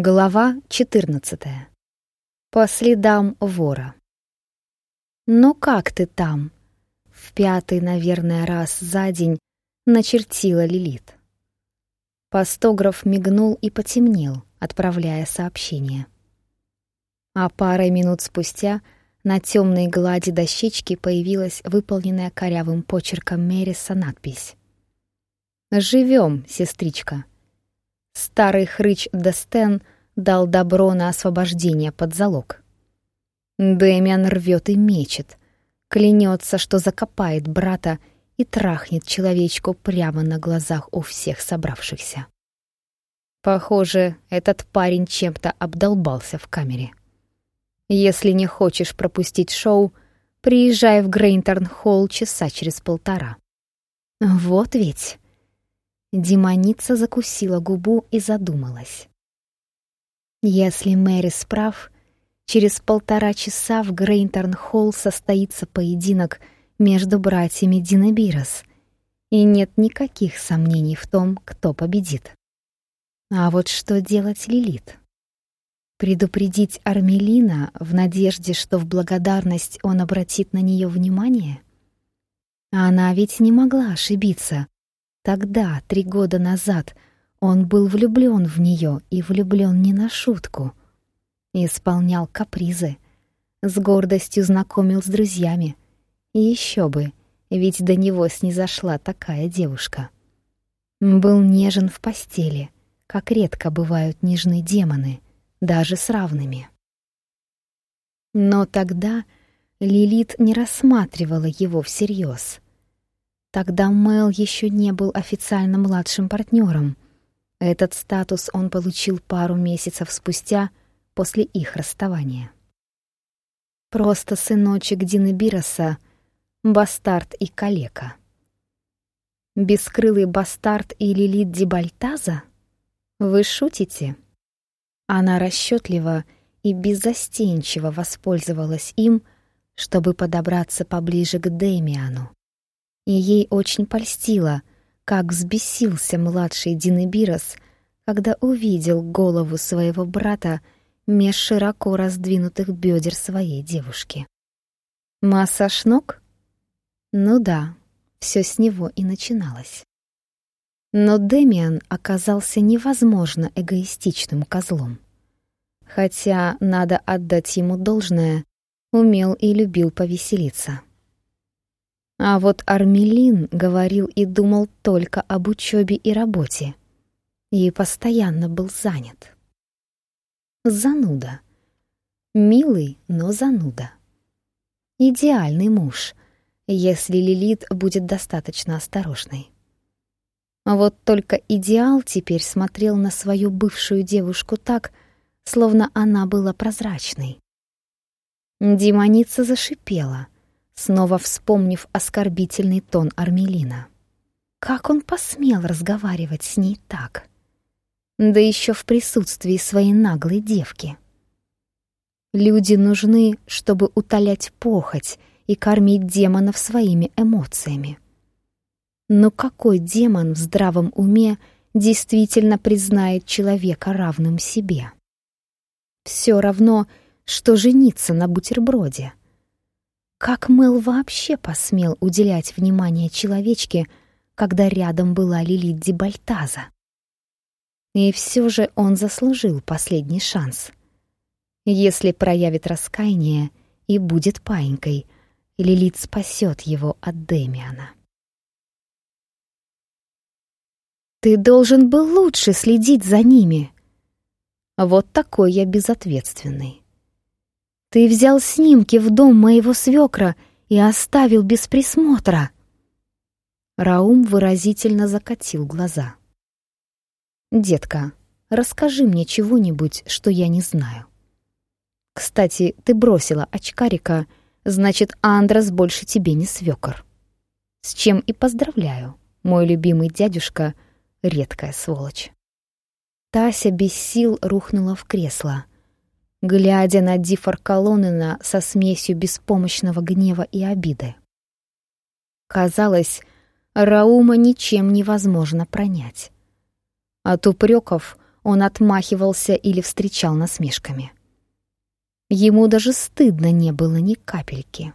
Глава 14. По следам вора. «Ну как ты там?» В пятый, наверное, раз за день начертила Лилит. Постограф мигнул и потемнел, отправляя сообщение. А парой минут спустя на темной глади дощечки появилась выполненная корявым почерком Мериса надпись. «Живем, сестричка!» Старый хрыч Дестен дал добро на освобождение под залог. Дэмиан рвет и мечет, клянется, что закопает брата и трахнет человечку прямо на глазах у всех собравшихся. Похоже, этот парень чем-то обдолбался в камере. Если не хочешь пропустить шоу, приезжай в Грейнтерн-холл часа через полтора. Вот ведь... Демоница закусила губу и задумалась. Если Мэри справ, через полтора часа в Грейнтерн-холл состоится поединок между братьями Динабирос, и нет никаких сомнений в том, кто победит. А вот что делать Лилит? Предупредить Армелина в надежде, что в благодарность он обратит на нее внимание? Она ведь не могла ошибиться. Тогда, три года назад, он был влюблен в нее и влюблен не на шутку. Исполнял капризы, с гордостью знакомил с друзьями. И еще бы, ведь до него снизошла такая девушка. Был нежен в постели, как редко бывают нежные демоны — даже с равными. Но тогда Лилит не рассматривала его всерьез. Тогда Мэл еще не был официально младшим партнером. Этот статус он получил пару месяцев спустя после их расставания. Просто сыночек Дины Бироса, бастард и калека. Бескрылый бастард и Лилит Дибальтаза? Вы шутите? Она расчетливо и беззастенчиво воспользовалась им, чтобы подобраться поближе к Демиану. И ей очень польстило, как взбесился младший Динебирос, когда увидел голову своего брата меж широко раздвинутых бедер своей девушки. Массаж ног? Ну да, все с него и начиналось. Но Демиан оказался невозможно эгоистичным козлом. Хотя, надо отдать ему должное, умел и любил повеселиться. А вот Армелин говорил и думал только об учебе и работе. И постоянно был занят. Зануда. Милый, но зануда. Идеальный муж, если Лилит будет достаточно осторожной. Вот только идеал теперь смотрел на свою бывшую девушку так, словно она была прозрачной. Демоница зашипела, снова вспомнив оскорбительный тон Армелина. Как он посмел разговаривать с ней так? Да еще в присутствии своей наглой девки. Люди нужны, чтобы утолять похоть и кормить демонов своими эмоциями. Но какой демон в здравом уме действительно признает человека равным себе? Все равно, что жениться на бутерброде. Как Мэл вообще посмел уделять внимание человечке, когда рядом была Лилит Дибальтаза? И все же он заслужил последний шанс. Если проявит раскаяние и будет паинькой, Лилит спасет его от Демиана. Ты должен был лучше следить за ними. Вот такой я безответственный. Ты взял снимки в дом моего свекра и оставил без присмотра. Раум выразительно закатил глаза. «Детка, расскажи мне чего-нибудь, что я не знаю. Кстати, ты бросила очкарика, значит, Андрес больше тебе не свекор. С чем и поздравляю, мой любимый дядюшка — редкая сволочь. Тася без сил рухнула в кресло, глядя на Дифар Колонена со смесью беспомощного гнева и обиды. Казалось, Раума ничем невозможно пронять. От упреков он отмахивался или встречал насмешками. Ему даже стыдно не было ни капельки.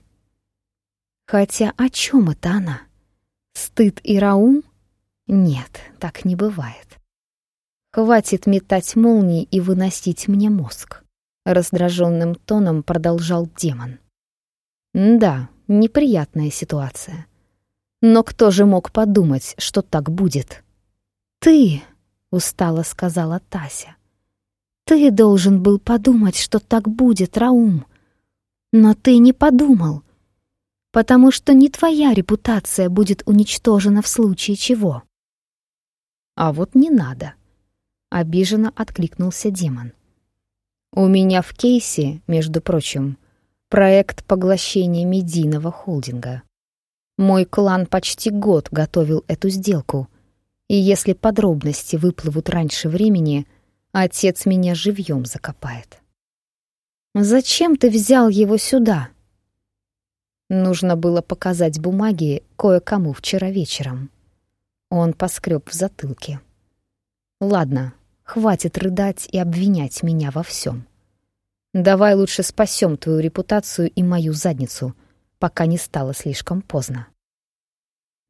Хотя о чем это она? Стыд и раум? Нет, так не бывает. Хватит метать молнии и выносить мне мозг. Раздраженным тоном продолжал демон. Да, неприятная ситуация. Но кто же мог подумать, что так будет? Ты, устало сказала Тася. Ты должен был подумать, что так будет, Раум. Но ты не подумал, потому что не твоя репутация будет уничтожена в случае чего. А вот не надо, обиженно откликнулся демон. У меня в кейсе, между прочим, проект поглощения медийного холдинга. Мой клан почти год готовил эту сделку, и если подробности выплывут раньше времени, отец меня живьем закопает. «Зачем ты взял его сюда?» Нужно было показать бумаги кое-кому вчера вечером. Он поскреб в затылке. «Ладно, хватит рыдать и обвинять меня во всем. Давай лучше спасем твою репутацию и мою задницу, пока не стало слишком поздно».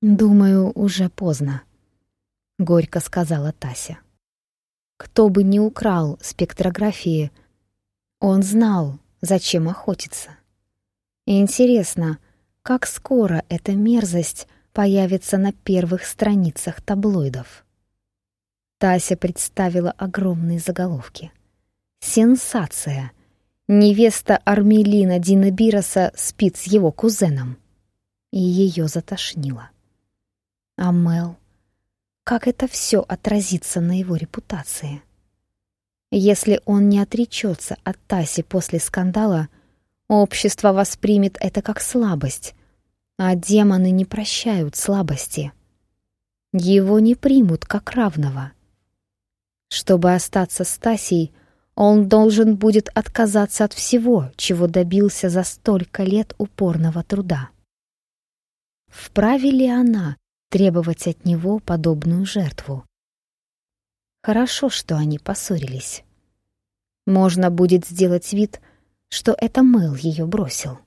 «Думаю, уже поздно», — горько сказала Тася. Кто бы ни украл спектрографии, он знал, зачем охотиться. интересно, как скоро эта мерзость появится на первых страницах таблоидов. Тася представила огромные заголовки. «Сенсация! Невеста Армелина Дина Бироса спит с его кузеном!» И ее затошнило. А Мел? Как это все отразится на его репутации? Если он не отречется от Таси после скандала, общество воспримет это как слабость, а демоны не прощают слабости. Его не примут как равного. Чтобы остаться с Тасей, он должен будет отказаться от всего, чего добился за столько лет упорного труда. Вправе ли она требовать от него подобную жертву. Хорошо, что они поссорились. Можно будет сделать вид, что это Мэл ее бросил.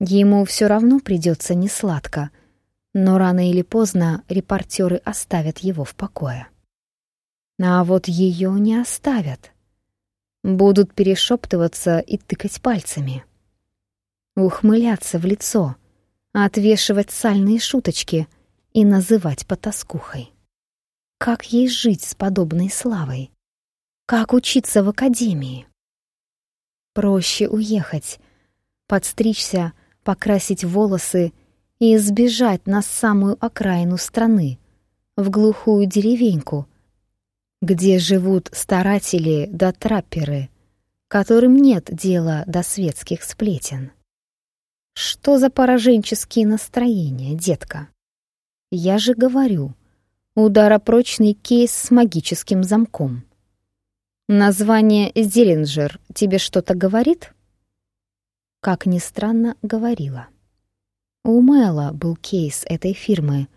Ему все равно придется несладко, но рано или поздно репортеры оставят его в покое. А вот ее не оставят. Будут перешептываться и тыкать пальцами. Ухмыляться в лицо, отвешивать сальные шуточки, и называть потаскухой. Как ей жить с подобной славой? Как учиться в академии? Проще уехать, подстричься, покрасить волосы и сбежать на самую окраину страны, в глухую деревеньку, где живут старатели да трапперы, которым нет дела до светских сплетен. Что за пораженческие настроения, детка? Я же говорю, ударопрочный кейс с магическим замком. Название «Зелинджер» тебе что-то говорит? Как ни странно, говорила. У Мэла был кейс этой фирмы,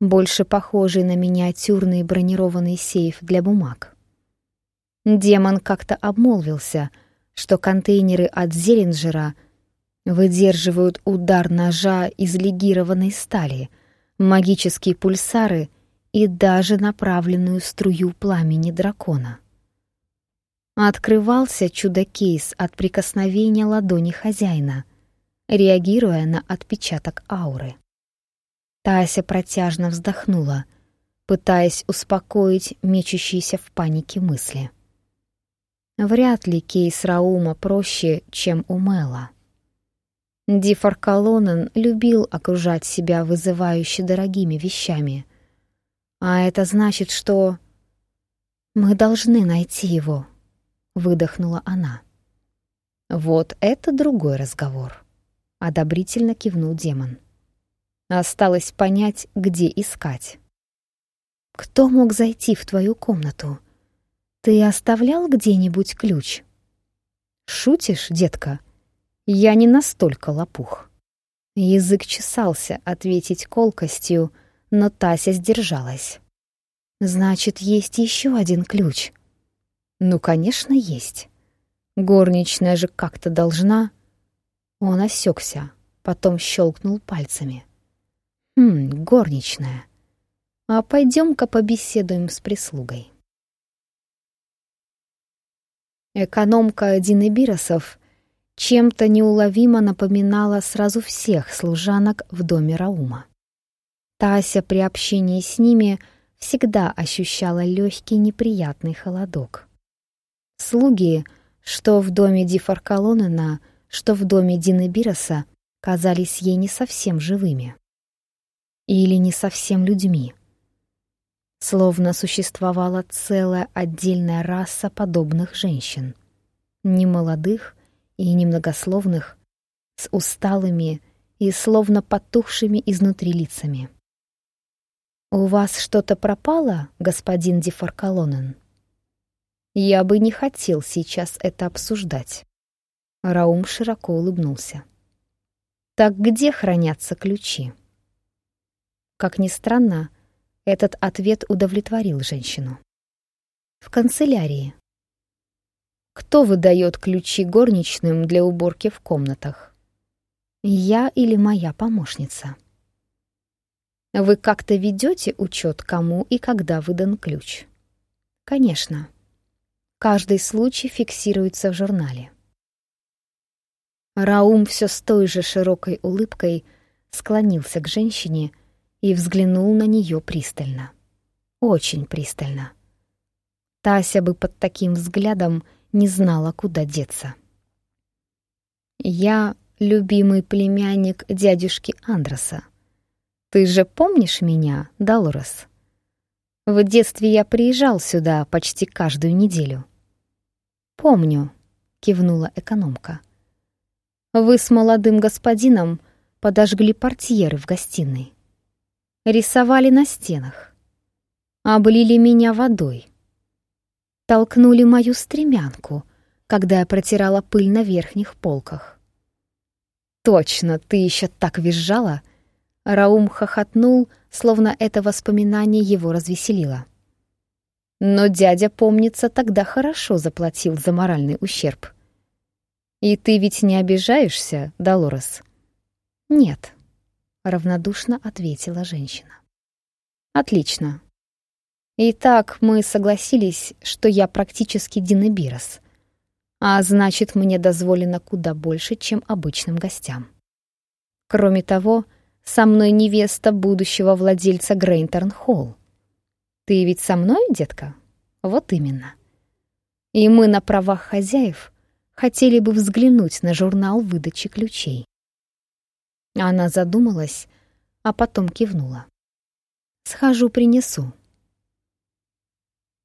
больше похожий на миниатюрный бронированный сейф для бумаг. Демон как-то обмолвился, что контейнеры от Зелинджера выдерживают удар ножа из легированной стали — магические пульсары и даже направленную струю пламени дракона. Открывался чудо-кейс от прикосновения ладони хозяина, реагируя на отпечаток ауры. Тася протяжно вздохнула, пытаясь успокоить мечущиеся в панике мысли. Вряд ли кейс Раума проще, чем у Мэла. Ди Фаркалонен любил окружать себя вызывающе дорогими вещами. А это значит, что... «Мы должны найти его», — выдохнула она. «Вот это другой разговор», — одобрительно кивнул демон. «Осталось понять, где искать». «Кто мог зайти в твою комнату? Ты оставлял где-нибудь ключ?» «Шутишь, детка?» Я не настолько лопух. Язык чесался ответить колкостью, но Тася сдержалась. Значит, есть еще один ключ. Ну, конечно, есть. Горничная же как-то должна... Он осекся, потом щелкнул пальцами. Хм, горничная. А пойдем-ка побеседуем с прислугой. Экономка Дины Биросов чем-то неуловимо напоминала сразу всех служанок в доме Раума. Тася при общении с ними всегда ощущала легкий неприятный холодок. Слуги, что в доме Ди Фаркалонена, что в доме Дины Бироса, казались ей не совсем живыми. Или не совсем людьми. Словно существовала целая отдельная раса подобных женщин. Немолодых и немногословных, с усталыми и словно потухшими изнутри лицами. «У вас что-то пропало, господин Дефаркалонен?» «Я бы не хотел сейчас это обсуждать». Раум широко улыбнулся. «Так где хранятся ключи?» Как ни странно, этот ответ удовлетворил женщину. «В канцелярии». «Кто выдает ключи горничным для уборки в комнатах?» «Я или моя помощница?» Вы как-то ведете учет, кому и когда выдан ключ? Конечно. Каждый случай фиксируется в журнале. Раум все с той же широкой улыбкой склонился к женщине и взглянул на нее пристально. Очень пристально. Тася бы под таким взглядом не знала, куда деться. «Я любимый племянник дядюшки Андроса», ты же помнишь меня, Далорес? В детстве я приезжал сюда почти каждую неделю. Помню, кивнула экономка. Вы с молодым господином подожгли портьеры в гостиной. Рисовали на стенах. Облили меня водой. Толкнули мою стремянку, когда я протирала пыль на верхних полках. Точно, ты еще так визжала, Раум хохотнул, словно это воспоминание его развеселило. Но дядя, помнится, тогда хорошо заплатил за моральный ущерб. «И ты ведь не обижаешься, Долорес?» «Нет», — равнодушно ответила женщина. «Отлично. Итак, мы согласились, что я практически Динебирос, а значит, мне дозволено куда больше, чем обычным гостям. Кроме того, — со мной невеста будущего владельца Грейнтерн-Холл. Ты ведь со мной, детка? Вот именно. И мы на правах хозяев хотели бы взглянуть на журнал выдачи ключей. Она задумалась, а потом кивнула. «Схожу, принесу».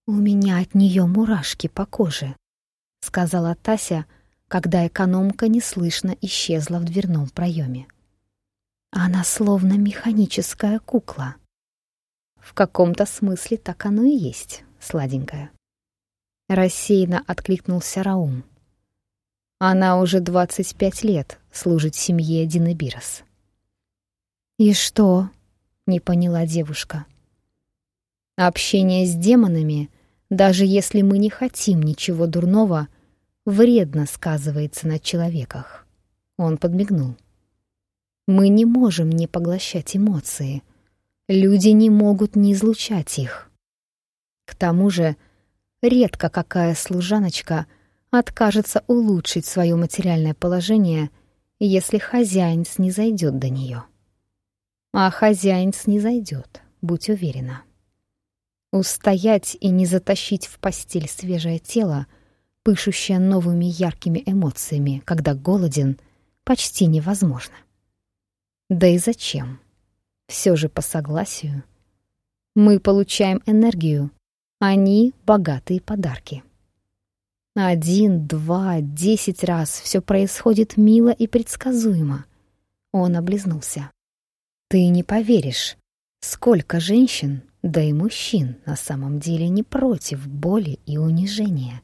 «У меня от нее мурашки по коже», — сказала Тася, когда экономка неслышно исчезла в дверном проеме. Она словно механическая кукла. В каком-то смысле так оно и есть, сладенькая. Рассеянно откликнулся Раум. Она уже 25 лет служит семье Динебирос. «И что?» — не поняла девушка. «Общение с демонами, даже если мы не хотим ничего дурного, вредно сказывается на человеках». Он подмигнул. Мы не можем не поглощать эмоции. Люди не могут не излучать их. К тому же, редко какая служаночка откажется улучшить свое материальное положение, если хозяин снизойдет до нее. А хозяин снизойдет, будь уверена. Устоять и не затащить в постель свежее тело, пышущее новыми яркими эмоциями, когда голоден, почти невозможно. Да и зачем? Все же по согласию. Мы получаем энергию, они — богатые подарки. Один, два, десять раз все происходит мило и предсказуемо. Он облизнулся. Ты не поверишь, сколько женщин, да и мужчин на самом деле не против боли и унижения,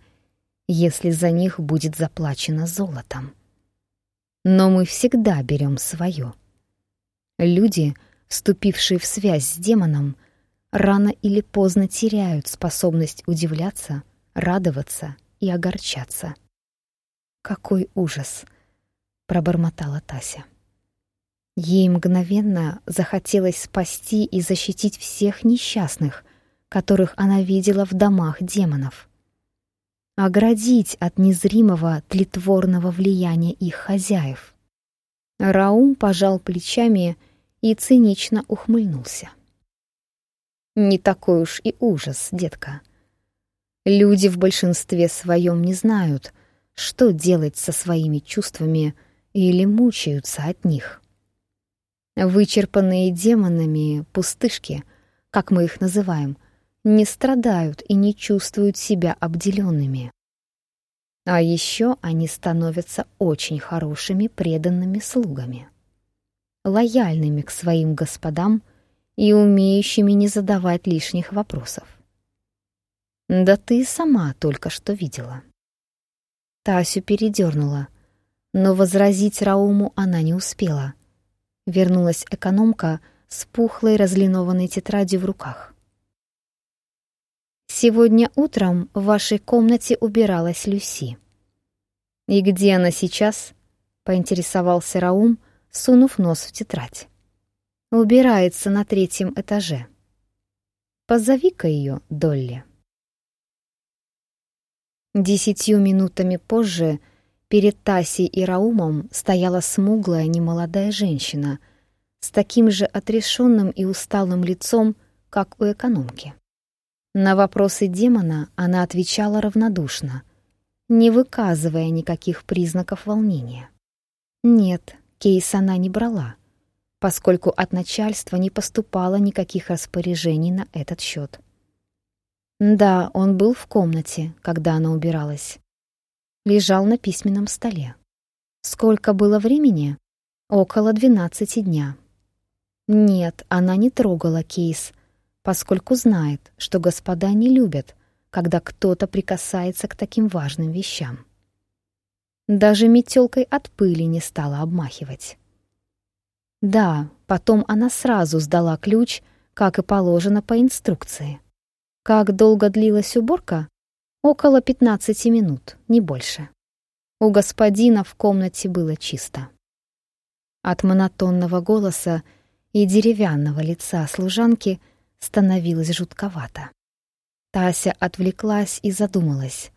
если за них будет заплачено золотом. Но мы всегда берем свое — Люди, вступившие в связь с демоном, рано или поздно теряют способность удивляться, радоваться и огорчаться. «Какой ужас!» — пробормотала Тася. Ей мгновенно захотелось спасти и защитить всех несчастных, которых она видела в домах демонов. Оградить от незримого тлетворного влияния их хозяев. Раум пожал плечами и цинично ухмыльнулся. «Не такой уж и ужас, детка. Люди в большинстве своем не знают, что делать со своими чувствами или мучаются от них. Вычерпанные демонами пустышки, как мы их называем, не страдают и не чувствуют себя обделенными. А еще они становятся очень хорошими преданными слугами, лояльными к своим господам и умеющими не задавать лишних вопросов. Да ты сама только что видела. Тасю передернула, но возразить Рауму она не успела. Вернулась экономка с пухлой разлинованной тетрадью в руках. Сегодня утром в вашей комнате убиралась Люси. И где она сейчас? поинтересовался Раум, сунув нос в тетрадь. Убирается на третьем этаже. Позови-ка ее, Долли. Десятью минутами позже перед Тасей и Раумом стояла смуглая немолодая женщина с таким же отрешенным и усталым лицом, как у экономки. На вопросы демона она отвечала равнодушно, не выказывая никаких признаков волнения. Нет, кейс она не брала, поскольку от начальства не поступало никаких распоряжений на этот счет. Да, он был в комнате, когда она убиралась. Лежал на письменном столе. Сколько было времени? Около двенадцати дня. Нет, она не трогала кейс, поскольку знает, что господа не любят, когда кто-то прикасается к таким важным вещам. Даже метелкой от пыли не стала обмахивать. Да, потом она сразу сдала ключ, как и положено по инструкции. Как долго длилась уборка? Около 15 минут, не больше. У господина в комнате было чисто. От монотонного голоса и деревянного лица служанки — становилось жутковато. Тася отвлеклась и задумалась.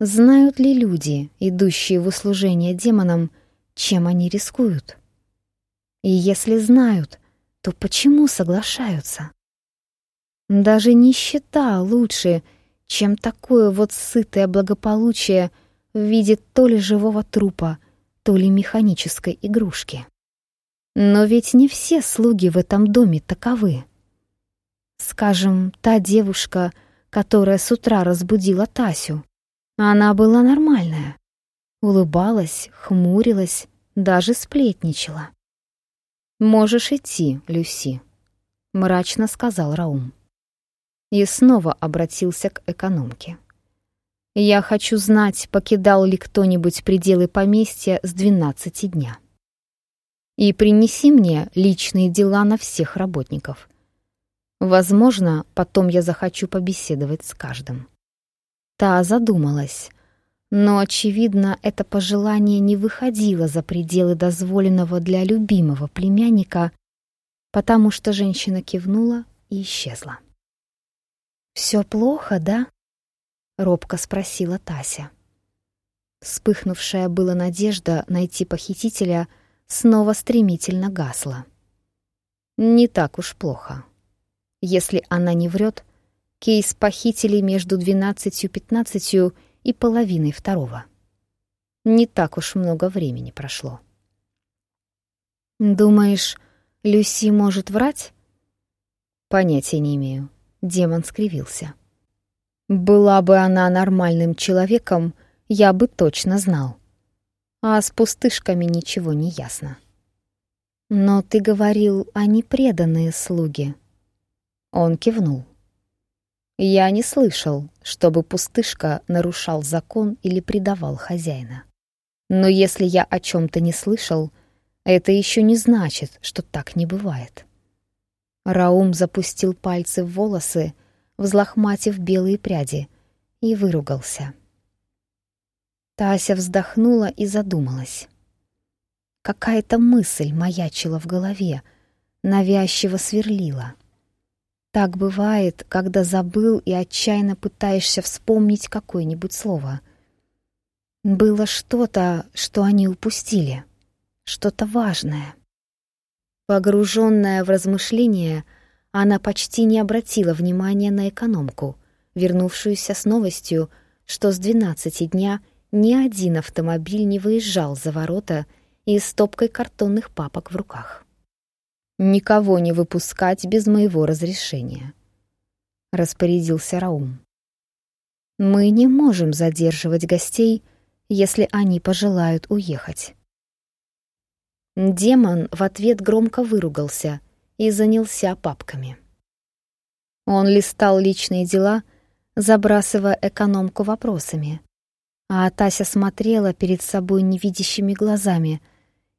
Знают ли люди, идущие в услужение демонам, чем они рискуют? И если знают, то почему соглашаются? Даже нищета лучше, чем такое вот сытое благополучие в виде то ли живого трупа, то ли механической игрушки. Но ведь не все слуги в этом доме таковы. Скажем, та девушка, которая с утра разбудила Тасю. Она была нормальная. Улыбалась, хмурилась, даже сплетничала. «Можешь идти, Люси», — мрачно сказал Раум. И снова обратился к экономке. «Я хочу знать, покидал ли кто-нибудь пределы поместья с двенадцати дня. И принеси мне личные дела на всех работников» Возможно, потом я захочу побеседовать с каждым. Та задумалась, но, очевидно, это пожелание не выходило за пределы дозволенного для любимого племянника, потому что женщина кивнула и исчезла. «Все плохо, да?» — робко спросила Тася. Вспыхнувшая была надежда найти похитителя снова стремительно гасла. «Не так уж плохо», если она не врет, кейс похитили между двенадцатью пятнадцатью и половиной второго. Не так уж много времени прошло. «Думаешь, Люси может врать?» «Понятия не имею». Демон скривился. «Была бы она нормальным человеком, я бы точно знал. А с пустышками ничего не ясно». «Но ты говорил, они преданные слуги», он кивнул. Я не слышал, чтобы пустышка нарушал закон или предавал хозяина. Но если я о чем-то не слышал, это еще не значит, что так не бывает. Раум запустил пальцы в волосы, взлохматив белые пряди, и выругался. Тася вздохнула и задумалась. Какая-то мысль маячила в голове, навязчиво сверлила. Так бывает, когда забыл и отчаянно пытаешься вспомнить какое-нибудь слово. Было что-то, что они упустили, что-то важное. Погруженная в размышления, она почти не обратила внимания на экономку, вернувшуюся с новостью, что с двенадцати дня ни один автомобиль не выезжал за ворота и с стопкой картонных папок в руках никого не выпускать без моего разрешения», — распорядился Раум. «Мы не можем задерживать гостей, если они пожелают уехать». Демон в ответ громко выругался и занялся папками. Он листал личные дела, забрасывая экономку вопросами, а Тася смотрела перед собой невидящими глазами —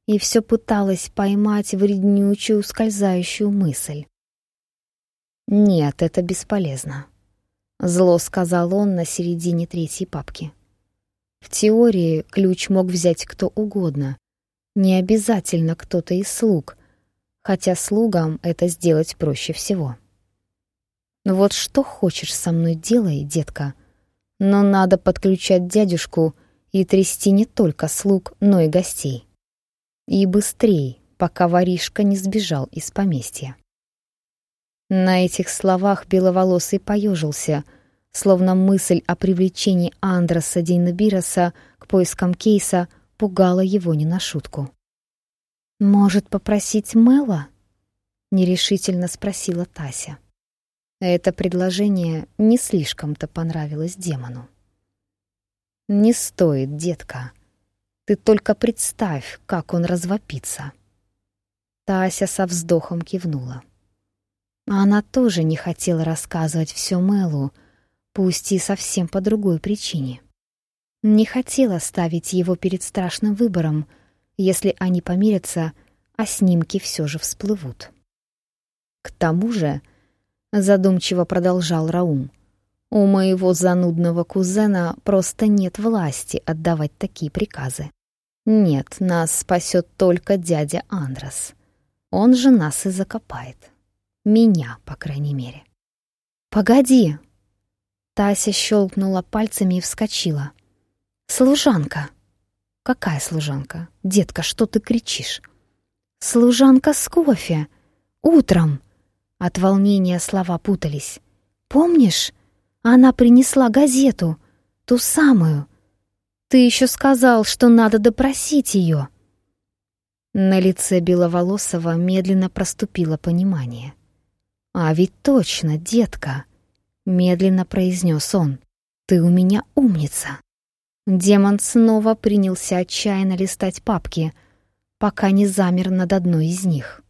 и все пыталась поймать вреднючую скользающую мысль. «Нет, это бесполезно», — зло сказал он на середине третьей папки. В теории ключ мог взять кто угодно, не обязательно кто-то из слуг, хотя слугам это сделать проще всего. «Вот что хочешь со мной делай, детка, но надо подключать дядюшку и трясти не только слуг, но и гостей». И быстрей, пока воришка не сбежал из поместья. На этих словах беловолосый поежился, словно мысль о привлечении Андроса Дейнабироса к поискам Кейса пугала его не на шутку. «Может, попросить Мэла?» — нерешительно спросила Тася. Это предложение не слишком-то понравилось демону. «Не стоит, детка», ты только представь, как он развопится. Тася со вздохом кивнула. Она тоже не хотела рассказывать все Мэлу, пусть и совсем по другой причине. Не хотела ставить его перед страшным выбором, если они помирятся, а снимки все же всплывут. К тому же, задумчиво продолжал Раум, у моего занудного кузена просто нет власти отдавать такие приказы. Нет, нас спасет только дядя Андрос. Он же нас и закопает. Меня, по крайней мере. «Погоди!» Тася щелкнула пальцами и вскочила. «Служанка!» «Какая служанка? Детка, что ты кричишь?» «Служанка с кофе! Утром!» От волнения слова путались. «Помнишь? Она принесла газету, ту самую, ты еще сказал, что надо допросить ее. На лице Беловолосова медленно проступило понимание. «А ведь точно, детка!» — медленно произнес он. «Ты у меня умница!» Демон снова принялся отчаянно листать папки, пока не замер над одной из них.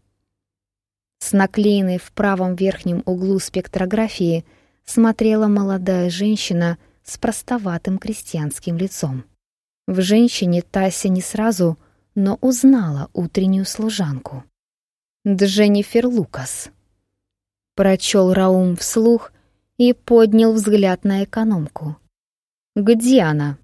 С наклеенной в правом верхнем углу спектрографии смотрела молодая женщина с простоватым крестьянским лицом. В женщине Тася не сразу, но узнала утреннюю служанку. «Дженнифер Лукас», — прочел Раум вслух и поднял взгляд на экономку. «Где она?»